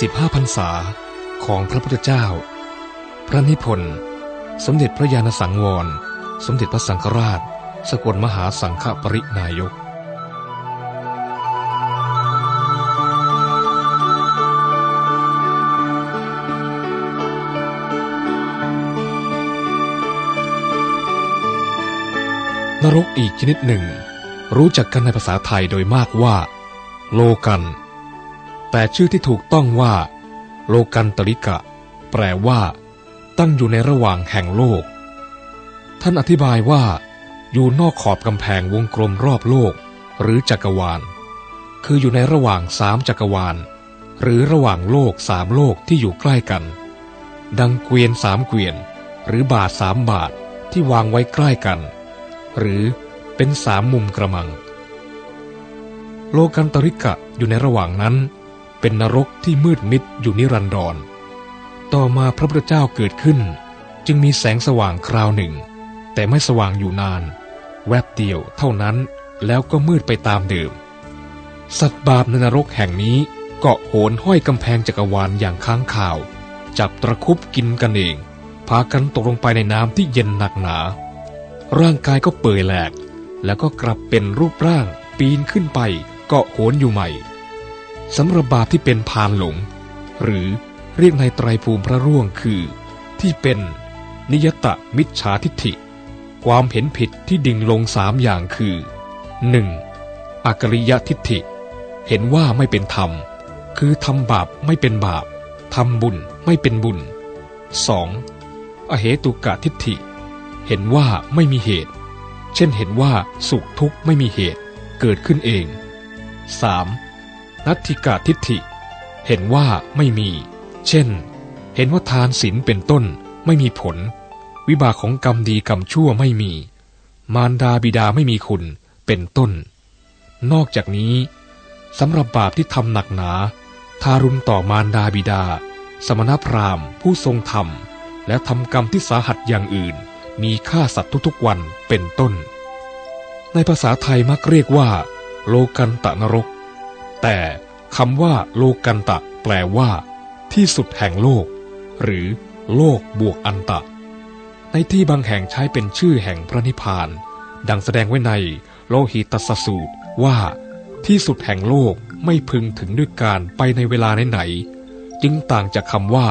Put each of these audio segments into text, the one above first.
45พรรษาของพระพุทธเจ้า พระนิพนธ์ สมเด็จพระญาณสังวร สมเด็จพระสังฆราช สกลมหาสังฆปรินายกนรกอีกชนิดหนึ่งรู้จักกันในภาษาไทยโดยมากว่า โลกัน แต่ชื่อที่ถูกต้องว่า โลกันตริกะ แปลว่า ตั้งอยู่ในระหว่างแห่งโลก ท่านอธิบายว่า อยู่นอกขอบกำแพงวงกลมรอบโลก หรือจักรวาล คืออยู่ในระหว่างสามจักรวาล หรือระหว่างโลกสามโลกที่อยู่ใกล้กัน ดังเกวียนสามเกวียน หรือบาทสามบาทที่วางไว้ใกล้กัน หรือเป็นสามมุมกระมัง โลกันตริกะอยู่ในระหว่างนั้น เป็นนรกที่มืดมิดอยู่นิรันดร ต่อมาพระพุทธเจ้าเกิดขึ้น จึงมีแสงสว่างคราวหนึ่ง แต่ไม่สว่างอยู่นาน แวบเดียวเท่านั้นแล้วก็มืดไปตามเดิม สัตว์บาปในนรกแห่งนี้เกาะโหนห้อยกำแพงจักรวาลอย่างค้างข่าว จับตะคุบกินกันเอง พากันตกลงไปในน้ำที่เย็นหนักหนา ร่างกายก็เปื่อยแหลก แล้วก็กลับเป็นรูปร่างปีนขึ้นไปเกาะโหนอยู่ใหม่ สำหรับบาปที่เป็นพานหลง หรือเรียกในไตรภูมิพระร่วงคือ ที่เป็นนิยตะมิจฉาทิฏฐิ ความเห็นผิดที่ดิ่งลงสามอย่างคือ 1. อักริยทิฏฐิ เห็นว่าไม่เป็นธรรม คือทำบาปไม่เป็นบาปทำบุญไม่เป็นบุญ 2. อเหตุกะทิฏฐิ เห็นว่าไม่มีเหตุ เช่นเห็นว่าสุขทุกข์ไม่มีเหตุ เกิดขึ้นเอง 3. นัตถิกาทิฏฐิ เห็นว่าไม่มี เช่น เห็นว่าทานศีลเป็นต้นไม่มีผล วิบากของกรรมดีกรรมชั่วไม่มี มารดาบิดาไม่มีคุณเป็นต้น นอกจากนี้สำหรับบาปที่ทำหนักหนา ทารุณต่อมารดาบิดา สมณพราหมณ์ ผู้ทรงธรรม และทำกรรมที่สาหัสอย่างอื่น มีฆ่าสัตว์ทุกๆวันเป็นต้น ในภาษาไทยมักเรียกว่า โลกันตะนรก แต่คำว่าโลกันตะ แปลว่า ที่สุดแห่งโลก หรือ โลกบวกอันตะ ในที่บางแห่งใช้เป็นชื่อแห่งพระนิพพาน ดังแสดงไว้ในโลหิตสสูตรว่า ที่สุดแห่งโลกไม่พึงถึงด้วยการไปในเวลาไหนๆจึงต่างจากคำว่า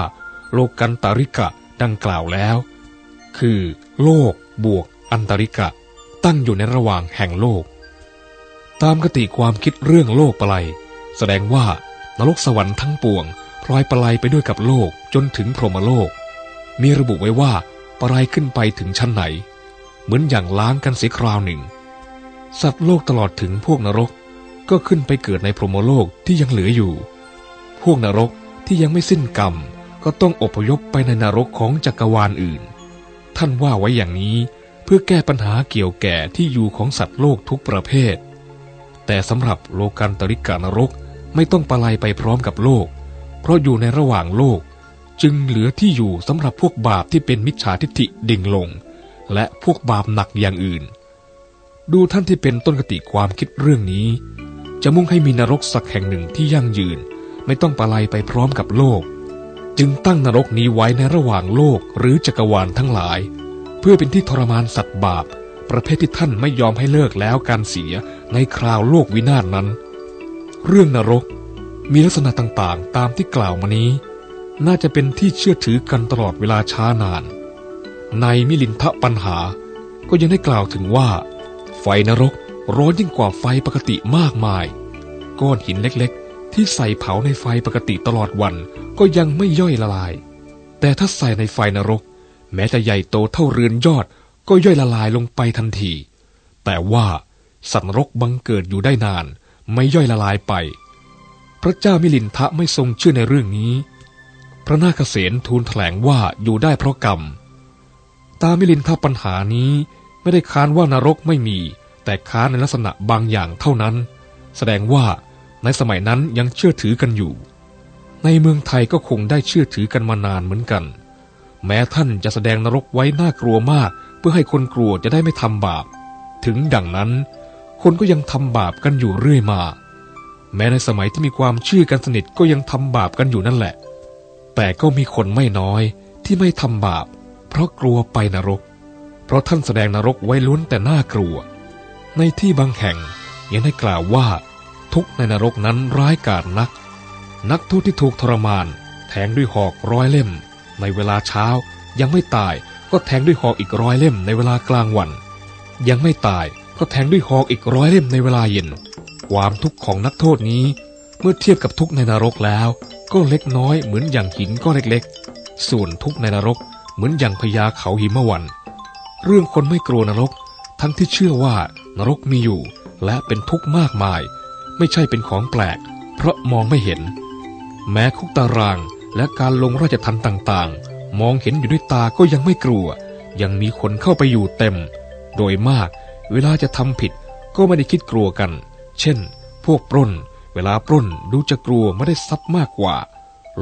โลกันตาริกะดังกล่าวแล้ว คือ โลกบวกอันตริกะ ตั้งอยู่ในระหว่างแห่งโลก ตามกติความคิดเรื่องโลกปลาย แสดงว่านรกสวรรค์ทั้งปวงพลอยปลายไปด้วยกับโลกจนถึงพรหมโลก มีระบุไว้ว่าปลายขึ้นไปถึงชั้นไหน เหมือนอย่างล้างกันเสียคราวหนึ่ง สัตว์โลกตลอดถึงพวกนรกก็ขึ้นไปเกิดในพรหมโลกที่ยังเหลืออยู่ พวกนรกที่ยังไม่สิ้นกรรมก็ต้องอพยพไปในนรกของจักรวาลอื่น ท่านว่าไว้อย่างนี้เพื่อแก้ปัญหาเกี่ยวแก่ที่อยู่ของสัตว์โลกทุกประเภท แต่สำหรับโลกันตริกานรก ไม่ต้องปลายไปพร้อมกับโลก เพราะอยู่ในระหว่างโลก จึงเหลือที่อยู่สำหรับพวกบาปที่เป็นมิจฉาทิฏฐิดิ่งลง และพวกบาปหนักอย่างอื่น ดูท่านที่เป็นต้นกติความคิดเรื่องนี้ จะมุ่งให้มีนรกสักแห่งหนึ่งที่ยั่งยืน ไม่ต้องปลายไปพร้อมกับโลก จึงตั้งนรกนี้ไว้ในระหว่างโลกหรือจักรวาลทั้งหลาย เพื่อเป็นที่ทรมานสัตว์บาป ประเภทที่ท่านไม่ยอมให้เลิกแล้วการเสียในคราวโลกวินาศนั้น เรื่องนรกมีลักษณะต่างๆ ตามที่กล่าวมานี้ น่าจะเป็นที่เชื่อถือกันตลอดเวลาช้านาน ในมิลินทะปัญหา ก็ยังได้กล่าวถึงว่า ไฟนรกร้อนยิ่งกว่าไฟปกติมากมาย ก้อนหินเล็กๆ ที่ใส่เผาในไฟปกติตลอดวันก็ยังไม่ย่อยละลาย แต่ถ้าใส่ในไฟนรก แม้จะใหญ่โตเท่าเรือนยอดก็ย่อยละลายลงไปทันที แต่ว่าสัตว์นรกบังเกิดอยู่ได้นาน ไม่ย่อยละลายไป พระเจ้ามิลินทะไม่ทรงเชื่อในเรื่องนี้ พระนาคเษนทูลแถลงว่าอยู่ได้เพราะกรรม ตามมิลินทะปัญหานี้ไม่ได้ค้านว่านรกไม่มี แต่ค้านในลักษณะบางอย่างเท่านั้น แสดงว่าในสมัยนั้นยังเชื่อถือกันอยู่ ในเมืองไทยก็คงได้เชื่อถือกันมานานเหมือนกัน แม้ท่านจะแสดงนรกไว้น่ากลัวมาก เพื่อให้คนกลัวจะได้ไม่ทำบาป ถึงดังนั้น คนก็ยังทำบาปกันอยู่เรื่อยมา แม้ในสมัยที่มีความเชื่อกันสนิทก็ยังทำบาปกันอยู่นั่นแหละ แต่ก็มีคนไม่น้อยที่ไม่ทำบาป เพราะกลัวไปนรก เพราะท่านแสดงนรกไว้ล้วนแต่น่ากลัว ในที่บางแห่งยังได้กล่าวว่า ทุกในนรกนั้นร้ายกาจนัก นักโทษที่ถูกทรมาน แทงด้วยหอกร้อยเล่ม ในเวลาเช้ายังไม่ตายก็แทงด้วยหอกอีกร้อยเล่มในเวลากลางวัน ยังไม่ตาย ก็แทงด้วยหอกอีกร้อยเล่มในเวลาเย็น ความทุกข์ของนักโทษนี้ เมื่อเทียบกับทุกในนรกแล้ว ก็เล็กน้อยเหมือนอย่างหินก็เล็กๆ ส่วนทุกในนรกเหมือนอย่างพญาเขาหิมะวัน เรื่องคนไม่กลัวนรก ทั้งที่เชื่อว่านรกมีอยู่ และเป็นทุกข์มากมาย ไม่ใช่เป็นของแปลก เพราะมองไม่เห็น แม้คุกตารางและการลงราชทันต่างๆ มองเห็นอยู่ด้วยตาก็ยังไม่กลัว ยังมีคนเข้าไปอยู่เต็ม โดยมาก เวลาจะทำผิดก็ไม่ได้คิดกลัวกัน เช่น พวกปล้น เวลาปล้นดูจะกลัวไม่ได้ทรัพย์มากกว่า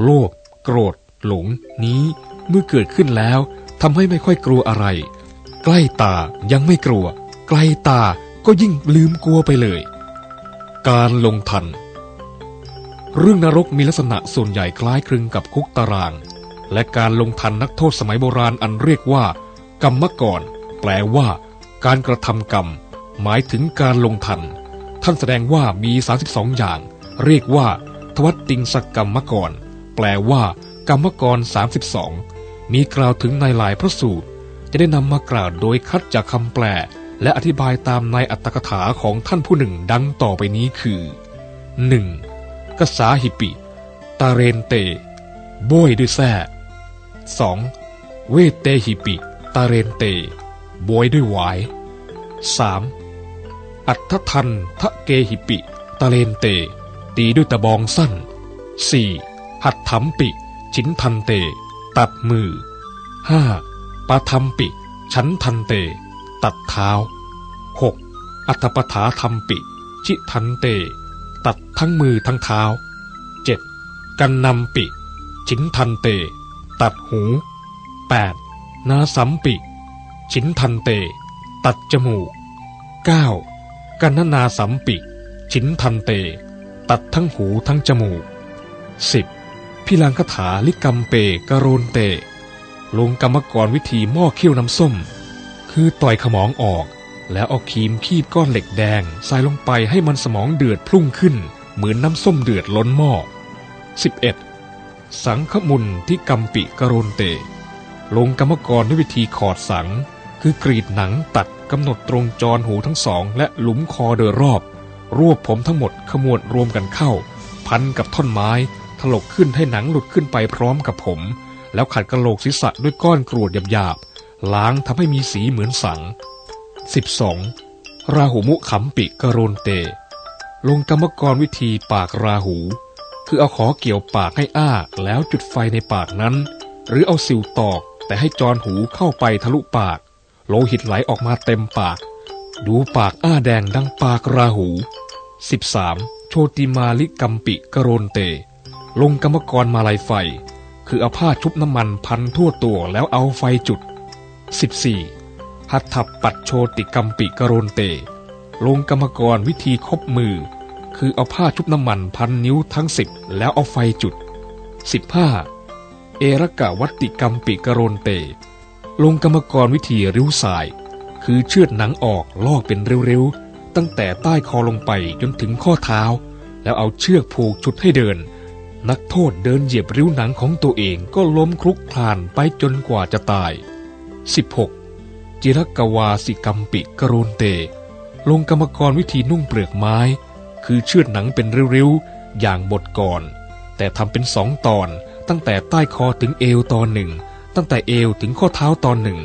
โลภโกรธ หลง นี้ เมื่อเกิดขึ้นแล้วทำให้ไม่ค่อยกลัวอะไร ใกล้ตายังไม่กลัว ไกลตาก็ยิ่งลืมกลัวไปเลย การลงทัน เรื่องนรกมีลักษณะส่วนใหญ่คล้ายคลึงกับคุกตาราง และการลงทันนักโทษสมัยโบราณอันเรียกว่า กรรมกรแปลว่า การกระทำกรรม หมายถึงการลงทัน ท่านแสดงว่ามี 32 อย่าง เรียกว่า ทวัตติงสกกรรมกร แปลว่า กรรมกร 32 มีกล่าวถึงในหลายพระสูตร จะได้นำมากล่าวโดยคัดจากคำแปล และอธิบายตามในอัตถกถาของท่านผู้หนึ่งดังต่อไปนี้คือ 1. กษาหิปิ ตาเรนเตโบยด้วยแท้ 2. เวเตหิปิ ตาเรนเต บวยด้วยหวาย 3. อัฑฒทัณฑเกหิปิ ตาเลนเต ตีด้วยตะบองสั้น 4. หัตถัมปิ ฉินทันเต ตัดมือ 5. ปาทัมปิ ฉินทันเต ตัดเท้า 6. หัตถปาทัมปิ ฉินทันเต ตัดทั้งมือทั้งเท้า 7. กัณณัมปิ ฉินทันเต ตัดหู 8. นาสัมปิ ฉินทันเต ตัดจมูก 9. กัณณนาสัมปิ ฉินทันเต ตัดทั้งหูทั้งจมูก 10. พิลังคถาลิกัมปิ กโรนเต ลงกรรมกรณ์วิธีหม้อเคี่ยวน้ำส้ม คือต่อยขมองออก แล้วเอาคีมคีบก้อนเหล็กแดง ใส่ลงไปให้มันสมองเดือดพุ่งขึ้น เหมือนน้ำส้มเดือดล้นหม้อ 11. สังขมุณฑิกัมปิกโรนเต ลงกรรมกรณ์ด้วยวิธีขอดสังข์ คือกรีดหนังตัดกำหนดตรงจอนหูทั้งสอง และหลุมคอโดยรอบ รวบผมทั้งหมดขมวดรวมกันเข้า พันกับท่อนไม้ ถลกขึ้นให้หนังหลุดขึ้นไปพร้อมกับผม แล้วขัดกะโหลกศีรษะด้วยก้อนกรวดหยาบๆล้างทำให้มีสีเหมือนสังข์ 12. ราหุมุขัมปิกโรนเต ลงกรรมกรวิธีปากราหู คือเอาขอเกี่ยวปากให้อ้าแล้วจุดไฟในปากนั้น หรือเอาสิวตอกแต่ให้จรหูเข้าไปทะลุปาก โลหิตไหลออกมาเต็มปาก ดูปากอ้าแดงดังปากราหู 13. โชติมาลิกัมปิกโรนเต ลงกรรมกรมาลายไฟ คือเอาผ้าชุบน้ำมันพันทั่วตัวแล้วเอาไฟจุด 14. หัตถปัชโชติกัมปิกโรนเต ลงกรรมกรวิธีคบมือ คือเอาผ้าชุบน้ำมันพันนิ้วทั้งสิบแล้วเอาไฟจุด 15. เอรกวัตติกัมปิกโรนเต ลงกรรมกรวิธีริ้วสาย คือเชือดหนังออกลอกเป็นริ้วๆ ตั้งแต่ใต้คอลงไปจนถึงข้อเท้า แล้วเอาเชือกผูกฉุดให้เดิน นักโทษเดินเหยียบริ้วหนังของตัวเองก็ล้มคลุกคลานไปจนกว่าจะตาย 16. จีรกวาสิกัมปิกโรนเต ลงกรรมกรวิธีนุ่งเปลือกไม้ คือเชือดหนังเป็นริ้วๆ อย่างบทก่อน แต่ทำเป็นสองตอนตั้งแต่ใต้คอถึงเอวตอนหนึ่ง ตั้งแต่เอวถึงข้อเท้าตอนหนึ่ง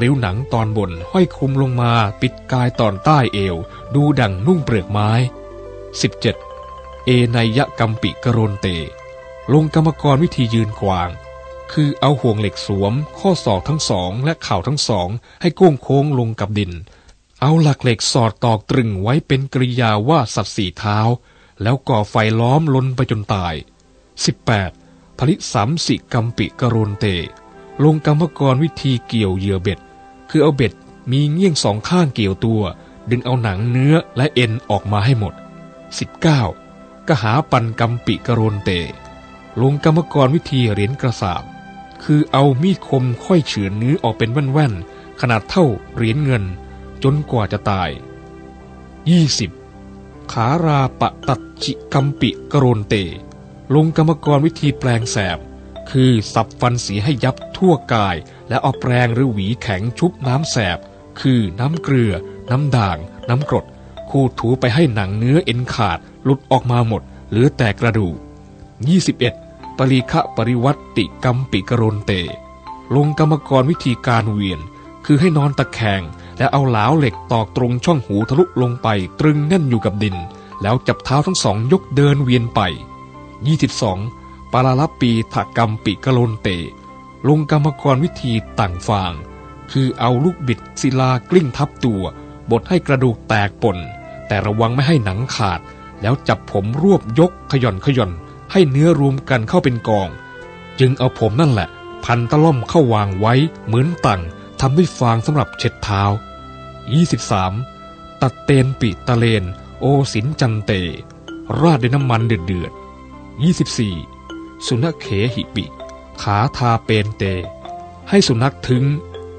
ริ้วหนังตอนบนห้อยคลุมลงมาปิดกายตอนใต้เอว ดูดังนุ่งเปลือกไม้ 17. เอเณยยกัมปิกโรนเต ลงกรรมกรวิธียืนกวาง คือเอาห่วงเหล็กสวม ข้อศอกทั้งสองและเข่าทั้งสอง ให้โก้งโค้งลงกับดิน เอาหลักเหล็กสอดตอกตรึงไว้เป็นกริยาว่าสัตว์สี่เท้า แล้วก่อไฟล้อมลนไปจนตาย 18. พลิสมังสิกัมปิกโรนเต ลงกรรมกรวิธีเกี่ยวเหยื่อเบ็ด คือเอาเบ็ดมีเงี่ยงสองข้างเกี่ยวตัว ดึงเอาหนังเนื้อและเอ็นออกมาให้หมด 19. กหาปณกัมปิ กโรนเต ลงกรรมกรวิธีเหรียญกระสาบ คือเอามีดคมค่อยเฉือนเนื้อออกเป็นแว่นๆ ขนาดเท่าเหรียญเงิน จนกว่าจะตาย 20. ขาราปะตัดจิกัมปิกรนเต ลงกรรมกรวิธีแปลงแสบ คือสับฟันสีให้ยับทั่วกาย และเอาแปรงหรือหวีแข็งชุบน้ำแสบ คือน้ำเกลือ น้ำด่าง น้ำกรดขูดถูไปให้หนังเนื้อเอ็นขาด หลุดออกมาหมด เหลือแต่กระดูก 21. ปลิฆปริวัตติกัมปิ กโรนเต ลงกรรมกรวิธีการเวียน คือให้นอนตะแคง และเอาหลาวเหล็กตอกตรงช่องหูทะลุลงไป ตรึงแน่นอยู่กับดิน แล้วจับเท้าทั้งสองยกเดินเวียนไป 22. ปลาลปีฐกัมปิ กโรนเต ลงกรรมกรวิธีต่างฟาง คือเอาลูกบดศิลากลิ้งทับตัว บดให้กระดูกแตกป่น แต่ระวังไม่ให้หนังขาด แล้วจับผมรวบยกขย่อนขย่อน ให้เนื้อรวมกันเข้าเป็นกอง จึงเอาผมนั่นแหละ พันตะล่อมเข้าวางไว้ เหมือนตังทำด้วยฟางสำหรับเช็ดเท้า 23. ตัดเตนปิตะเลน โอสินจันเต ราดด้วยน้ำมันเดือดเดือด 24. สุนัขเขหิปิ ขาทาเปนเต ให้สุนัขถึง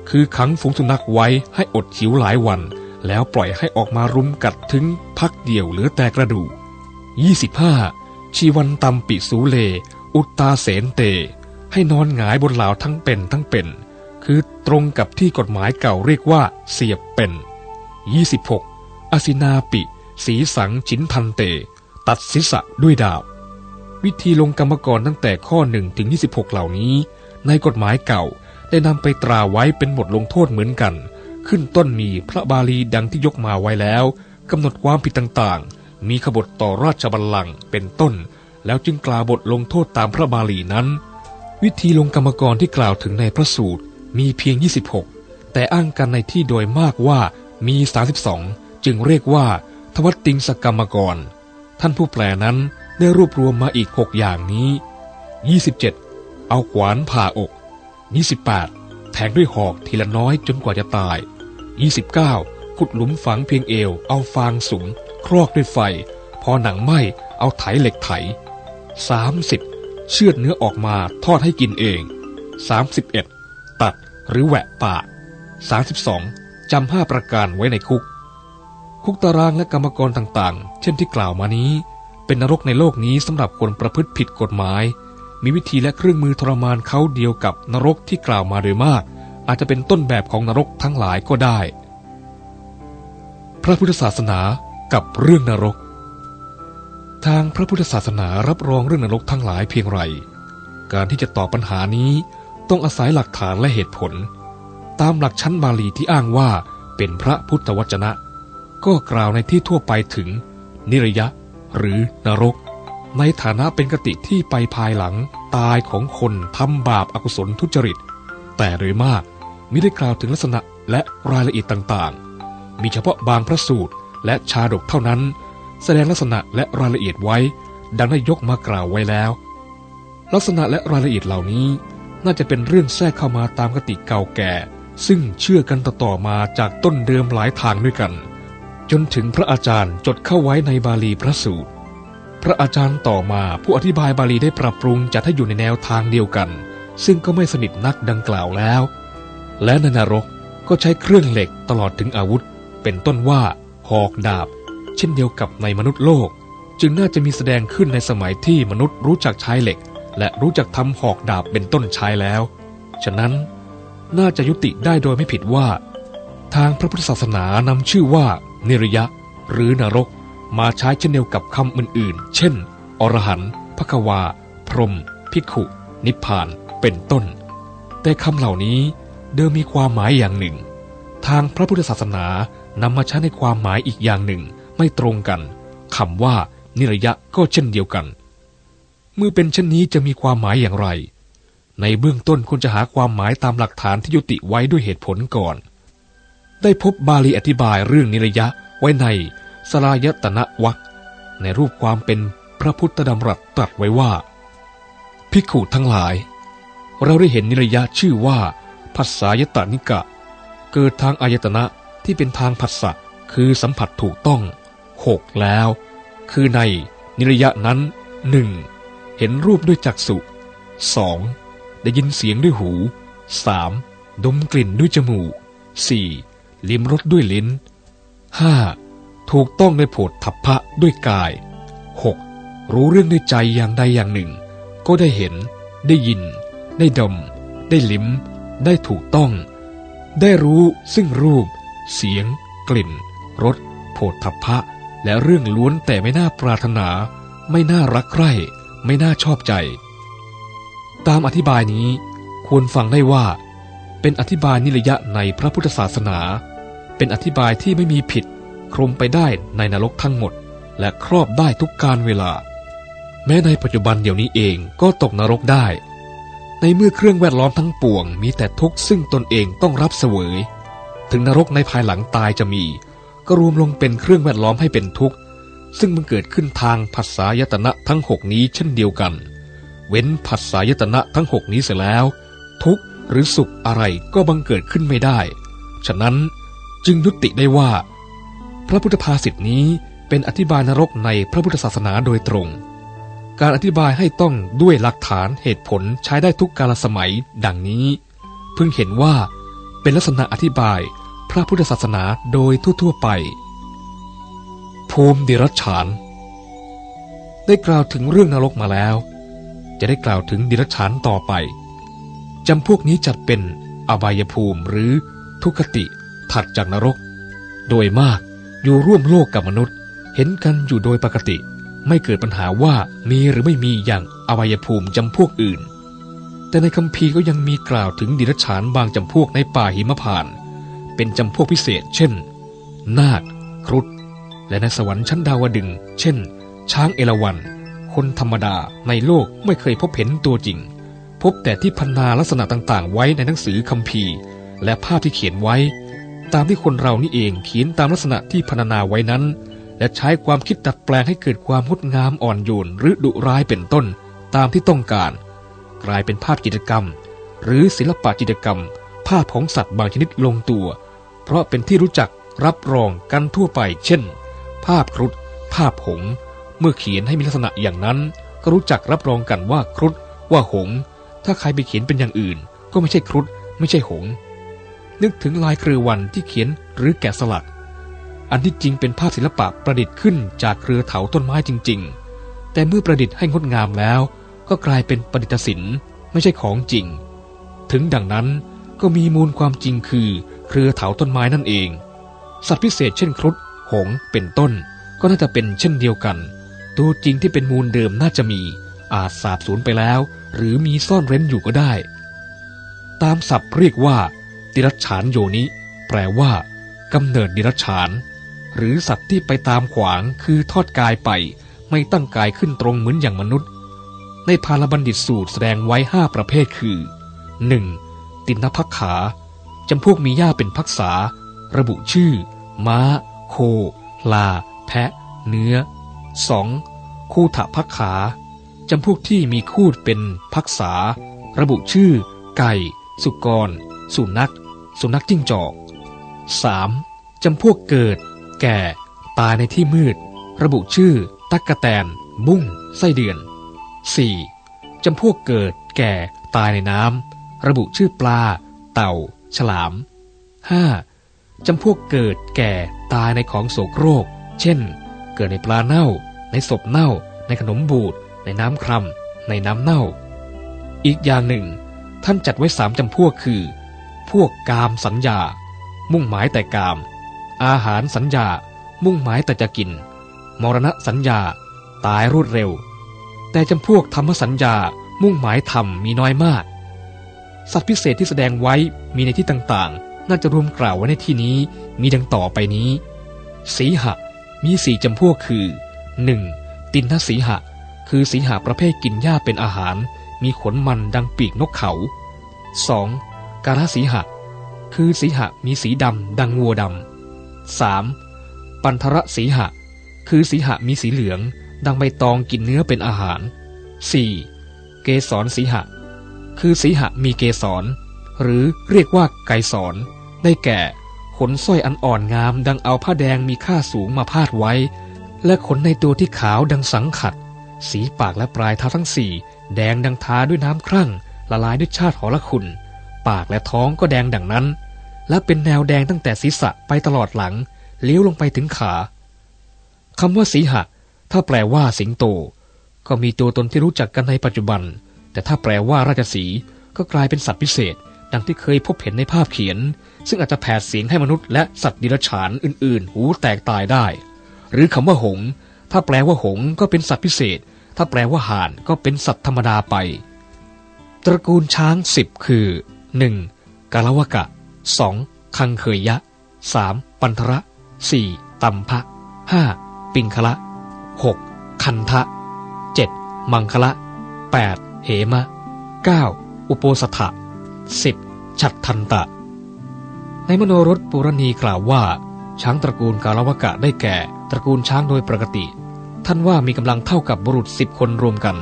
คือขังฝูงสุนัขไว้ให้อดหิวหลายวัน แล้วปล่อยให้ออกมารุมกัดถึงพักเดียวเหลือแต่กระดูก 25. ชีวันตัมปิสูเล อุตตาเสนเต ให้นอนหงายบนเหลาทั้งเป็นทั้งเป็น คือตรงกับที่กฎหมายเก่าเรียกว่าเสียบเป็น 26. อสินาปิ สีสังชินทันเต ตัดศีรษะด้วยดาบ วิธีลงกรรมกรตั้งแต่ข้อ1ถึง26 เหล่านี้ ในกฎหมายเก่าได้นำไปตราไว้เป็นบทลงโทษเหมือนกัน ขึ้นต้นมีพระบาลีดังที่ยกมาไว้แล้วกำหนดความผิดต่างๆ มีขบฏต่อราชบัลลังก์เป็นต้น แล้วจึงกล่าวบทลงโทษตามพระบาลีนั้น วิธีลงกรรมกรที่กล่าวถึงในพระสูตรมีเพียง 26 แต่อ้างกันในที่โดยมากว่ามี 32 จึงเรียกว่า ทวัตติงสกรรมกร ท่านผู้แปลนั้น ได้รวบรวมมาอีก6อย่างนี้ 27. เอาขวานผ่าอก 28. แทงด้วยหอกทีละน้อยจนกว่าจะตาย 29. ขุดหลุมฝังเพียงเอว เอาฟางสุม ครอกด้วยไฟ พอหนังไหมเอาไถเหล็กไถ 30. เชือดเนื้อออกมาทอดให้กินเอง 31. ตัดหรือแหวะปาก 32. จำห้าประการไว้ในคุก คุกตารางและกรรมกรต่างๆ เช่นที่กล่าวมานี้ เป็นนรกในโลกนี้สำหรับคนประพฤติผิดกฎหมาย มีวิธีและเครื่องมือทรมานเขาเดียวกับนรกที่กล่าวมาโดยมาก อาจจะเป็นต้นแบบของนรกทั้งหลายก็ได้ พระพุทธศาสนากับเรื่องนรก ทางพระพุทธศาสนารับรองเรื่องนรกทั้งหลายเพียงไร การที่จะตอบปัญหานี้ต้องอาศัยหลักฐานและเหตุผล ตามหลักชั้นบาลีที่อ้างว่าเป็นพระพุทธวจนะ ก็กล่าวในที่ทั่วไปถึง นิรยะ หรือนรก ในฐานะเป็นกติที่ไปภายหลังตายของคนทำบาปอากุศลทุจริต แต่โดยมากมิได้กล่าวถึงลักษณะและรายละเอียดต่างๆ มีเฉพาะบางพระสูตรและชาดกเท่านั้น แสดงลักษณะและรายละเอียดไว้ ดังได้ยกมากล่าวไว้แล้ว ลักษณะและรายละเอียดเหล่านี้น่าจะเป็นเรื่องแทรกเข้ามาตามกติเก่าแก่ ซึ่งเชื่อกันต่อๆมาจากต้นเดิมหลายทางด้วยกัน จนถึงพระอาจารย์จดเข้าไว้ในบาลีพระสูตร พระอาจารย์ต่อมาผู้อธิบายบาลีได้ปรับปรุงจัดให้อยู่ในแนวทางเดียวกัน ซึ่งก็ไม่สนิทนักดังกล่าวแล้ว และในนรกก็ใช้เครื่องเหล็กตลอดถึงอาวุธ เป็นต้นว่าหอกดาบ เช่นเดียวกับในมนุษย์โลก จึงน่าจะมีแสดงขึ้นในสมัยที่มนุษย์รู้จักใช้เหล็ก และรู้จักทำหอกดาบเป็นต้นใช้แล้ว ฉะนั้นน่าจะยุติได้โดยไม่ผิดว่า ทางพระพุทธศาสนานำชื่อว่า นิรยะ หรือนรก มาใช้เช่นเดียวกับคำอื่นๆ เช่น อรหันต์พระวา พรมภิขุ นิพพาน เป็นต้น แต่คำเหล่านี้เดิมมีความหมายอย่างหนึ่ง ทางพระพุทธศาสนานำมาใช้ในความหมายอีกอย่างหนึ่งไม่ตรงกันคำว่า นิรยะก็เช่นเดียวกัน เมื่อเป็นเช่นนี้จะมีความหมายอย่างไร ในเบื้องต้นควรจะหาความหมายตามหลักฐานที่ยุติไว้ด้วยเหตุผลก่อน ได้พบบาลีอธิบายเรื่องนิรยะไว้ในสลายตนะวักในรูปความเป็นพระพุทธดำรัสตรัสไว้ว่า ภิกขุทั้งหลาย เราได้เห็นนิรยะชื่อว่าภาษายตานิกะ เกิดทางอายตนะที่เป็นทางผัสสะคือสัมผัสถูกต้องหกแล้ว คือในนิรยะนั้นหนึ่งเห็นรูปด้วยจักษุสองได้ยินเสียงด้วยหูสามดมกลิ่นด้วยจมูกสี่ ลิ้มรสด้วยลิ้นห้าถูกต้องในโผฏฐัพพะด้วยกายหกรู้เรื่องด้วยใจอย่างใดอย่างหนึ่ง ก็ได้เห็น ได้ยิน ได้ดม ได้ลิ้ม ได้ถูกต้อง ได้รู้ซึ่งรูป เสียง กลิ่นรสโผฏฐัพพะ และเรื่องล้วนแต่ไม่น่าปรารถนา ไม่น่ารักใคร่ ไม่น่าชอบใจ ตามอธิบายนี้ควรฟังได้ว่า เป็นอธิบายนิรยะในพระพุทธศาสนา เป็นอธิบายที่ไม่มีผิด คลุมไปได้ในนรกทั้งหมด และครอบได้ทุกการเวลา แม้ในปัจจุบันเดี๋ยวนี้เองก็ตกนรกได้ ในเมื่อเครื่องแวดล้อมทั้งปวง มีแต่ทุกข์ซึ่งตนเองต้องรับเสวย ถึงนรกในภายหลังตายจะมี ก็รวมลงเป็นเครื่องแวดล้อมให้เป็นทุกข์ซึ่งมันเกิดขึ้นทางภาษายตนะทั้งหกนี้เช่นเดียวกัน เว้นภาษายตนะทั้งหกนี้เสียแล้ว ทุกข์หรือสุขอะไรก็บังเกิดขึ้นไม่ได้ ฉะนั้น จึงยุติได้ว่า พระพุทธภาษิตนี้เป็นอธิบายนรกในพระพุทธศาสนาโดยตรง การอธิบายให้ต้องด้วยหลักฐานเหตุผลใช้ได้ทุกกาลสมัย ดังนี้ เพิ่งเห็นว่าเป็นลักษณะอธิบายพระพุทธศาสนาโดยทั่วๆไป ภูมิดิรัจฉาน ได้กล่าวถึงเรื่องนรกมาแล้ว จะได้กล่าวถึงดิรัจฉานต่อไปจำพวกนี้จัดเป็นอบายภูมิหรือทุกติ ถัดจากนรก โดยมากอยู่ร่วมโลกกับมนุษย์ เห็นกันอยู่โดยปกติ ไม่เกิดปัญหาว่ามีหรือไม่มีอย่างอวัยภูมิจำพวกอื่น แต่ในคำพีร์ก็ยังมีกล่าวถึงดิรัจฉานบางจำพวกในป่าหิมพาน เป็นจำพวกพิเศษ เช่น นาค ครุฑ และในสวรรค์ชั้นดาวดึง เช่น ช้างเอราวัณ คนธรรมดาในโลกไม่เคยพบเห็นตัวจริง พบแต่ที่พันนาลักษณะต่างๆ ไว้ในหนังสือคำพีร์ และภาพที่เขียนไว้ ตามที่คนเรานี่เองเขียนตามลักษณะที่พรรณนาไว้นั้น และใช้ความคิดดัดแปลงให้เกิดความงดงามอ่อนโยนหรือดุร้ายเป็นต้น ตามที่ต้องการ กลายเป็นภาพจิตรกรรม หรือศิลปะจิตรกรรม ภาพของสัตว์บางชนิดลงตัว เพราะเป็นที่รู้จักรับรองกันทั่วไป เช่น ภาพครุฑภาพหงเมื่อเขียนให้มีลักษณะอย่างนั้น ก็รู้จักรับรองกันว่าครุฑว่าหงถ้าใครไปเขียนเป็นอย่างอื่น ก็ไม่ใช่ครุฑไม่ใช่หง นึกถึงลายเครือวันที่เขียนหรือแกะสลัก อันที่จริงเป็นภาพศิลปะประดิษฐ์ขึ้นจากเครือเถาต้นไม้จริง ๆ แต่เมื่อประดิษฐ์ให้งดงามแล้ว ก็กลายเป็นประดิษฐศิลป์ไม่ใช่ของจริง ถึงดังนั้นก็มีมูลความจริงคือเครือเถาต้นไม้นั่นเอง สัตว์พิเศษเช่นครุฑหงเป็นต้น ก็น่าจะเป็นเช่นเดียวกัน ตัวจริงที่เป็นมูลเดิมน่าจะมี อาจสาบสูญไปแล้ว หรือมีซ่อนเร้นอยู่ก็ได้ ตามศัพท์เรียกว่า ดิรัจฉานโยนิแปลว่ากำเนิดดิรัจฉาน หรือสัตว์ที่ไปตามขวางคือทอดกายไป ไม่ตั้งกายขึ้นตรงเหมือนอย่างมนุษย์ ในพาลบัณฑิตสูตรแสดงไว้ห้าประเภทคือ 1. ตินพักขาจำพวกมีหญ้าเป็นพักษา ระบุชื่อ ม้า โค ลา แพะ เนื้อ 2. คู่ถพักขาจำพวกที่มีคูดเป็นพักษา ระบุชื่อ ไก่ สุกร สุนัข สุนัขจิ้งจอก 3. จำพวกเกิด แก่ ตายในที่มืด ระบุชื่อ ตักกะแตน บุ้ง ไส้เดือน 4. จำพวกเกิด แก่ ตายในน้ำ ระบุชื่อปลา เต่า ฉลาม 5. จำพวกเกิด แก่ ตายในของโสโครก เช่น เกิดในปลาเน่า ในศพเน่า ในขนมบูด ในน้ำคร่ำในน้ำเน่า อีกอย่างหนึ่ง ท่านจัดไว้สามจำพวกคือ พวกกามสัญญา มุ่งหมายแต่กาม อาหารสัญญา มุ่งหมายแต่จะกิน มรณะสัญญา ตายรวดเร็ว แต่จำพวกธรรมสัญญา มุ่งหมายธรรมมีน้อยมาก สัตว์พิเศษที่แสดงไว้มีในที่ต่างๆ น่าจะรวมกล่าวไว้ในที่นี้มีดังต่อไปนี้ สีหะ มีสี่จำพวกคือ 1. ตินทสีหะ คือสีหะประเภทกินหญ้าเป็นอาหาร มีขนมันดังปีกนกเขา 2. การสีหะ คือสีหะมีสีดำดังวัวดำสามปันทระสีหะ คือสีหะมีสีเหลือง ดังใบตองกินเนื้อเป็นอาหาร 4. เกสรสีหะ คือสีหะมีเกสร หรือเรียกว่าไกสร ได้แก่ ขนสร้อยอันอ่อนงาม ดังเอาผ้าแดงมีค่าสูงมาพาดไว้ และขนในตัวที่ขาวดังสังขัด สีปากและปลายเท้าทั้งสี่แดงดังทาด้วยน้ำครั่ง ละลายด้วยชาติหอละคุณ ปากและท้องก็แดงดังนั้น และเป็นแนวแดงตั้งแต่ศีรษะไปตลอดหลัง เลี้ยวลงไปถึงขาคำว่าสีหะ ถ้าแปลว่าสิงโต ก็มีตัวตนที่รู้จักกันในปัจจุบัน แต่ถ้าแปลว่าราชสีก็กลายเป็นสัตว์พิเศษ ดังที่เคยพบเห็นในภาพเขียน ซึ่งอาจจะแผดเสียงให้มนุษย์และสัตว์ดิรัจฉานอื่นๆ หูแตกตายได้ หรือคำว่าหง ถ้าแปลว่าหงก็เป็นสัตว์พิเศษ ถ้าแปลว่าห่านก็เป็นสัตว์ธรรมดาไป ตระกูลช้างสิบคือ 1. กาลวกะ 2. คังเคยยะ 3. ปันทระ 4. ตัมพะ 5. ปิงคละ 6. คันทะ 7. มังคละ 8. เหมะ 9. อุโปสถะ 10. ฉัตทันตะ ในมโนรถปุรณีกล่าวว่า ช้างตระกูลกาลวกะได้แก่ ตระกูลช้างโดยปกติ ท่านว่ามีกำลังเท่ากับบุรุษสิบคนรวมกัน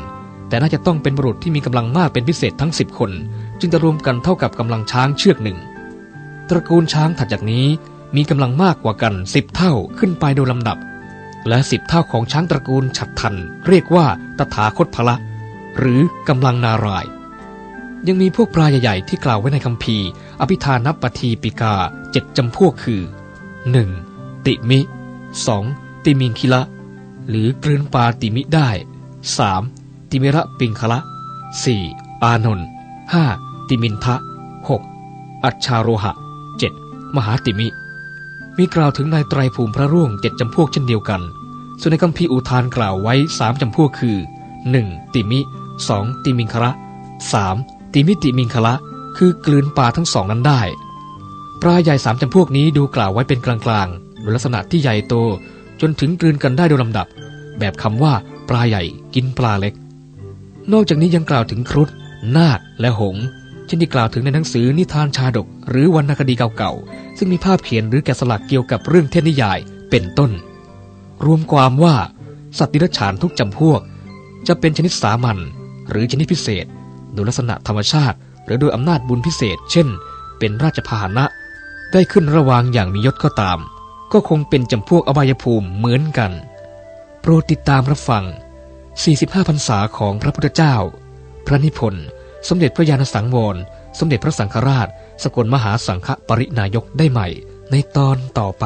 แต่น่าจะต้องเป็นบุรุษที่มีกำลังมากเป็นพิเศษทั้งสิบคน จึงจะรวมกันเท่ากับกำลังช้างเชือกหนึ่ง ตระกูลช้างถัดจากนี้มีกำลังมากกว่ากันสิบเท่าขึ้นไปโดยลำดับ และสิบเท่าของช้างตระกูลฉัตรทัน เรียกว่าตถาคตพละ หรือกำลังนาราย ยังมีพวกปลาใหญ่ๆที่กล่าวไว้ในคำพีร์อภิธานัปปทีปิกาเจ็ดจำพวกคือ 1. ติมิ 2. ติมิงคิละ หรือกลืนปลาติมิได้ 3. ติมิระปิงคละ 4. อานนท์ 5. ติมินทะ 6. อัชชาโรหะ 7. มหาติมิ มีกล่าวถึงนายไตรภูมิพระร่วงเจ็ดจำพวกเช่นเดียวกัน ส่วนในคำพีอุทานกล่าวไว้สามจำพวกคือ 1. ติมิ 2. ติมิงคละ 3. ติมิติมิงคละ คือกลืนปลาทั้งสองนั้นได้ ปลาใหญ่สามจำพวกนี้ดูกล่าวไว้เป็นกลางๆโดยลักษณะที่ใหญ่โต จนถึงกลืนกันได้โดยลำดับ แบบคำว่าปลาใหญ่กินปลาเล็ก นอกจากนี้ยังกล่าวถึงครุฑนาคและหง ช่นที่กล่าวถึงในหนังสือนิทานชาดก หรือวรรณคดีเก่าๆ ซึ่งมีภาพเขียนหรือแกะสลักเกี่ยวกับเรื่องเทพนิยายเป็นต้น รวมความว่าสัตว์ดิรัจฉานทุกจำพวก จะเป็นชนิดสามัญหรือชนิดพิเศษ โดยลักษณะธรรมชาติ หรือโดยอำนาจบุญพิเศษ เช่น เป็นราชพาหนะ ได้ขึ้นระวางอย่างมียศก็ตาม ก็คงเป็นจำพวกอบายภูมิเหมือนกัน โปรดติดตามรับฟัง 45พรรษาของพระพุทธเจ้า พระนิพนธ์ สมเด็จพระญาณสังวร สมเด็จพระสังฆราช สกลมหาสังฆปรินายกได้ใหม่ ในตอนต่อไป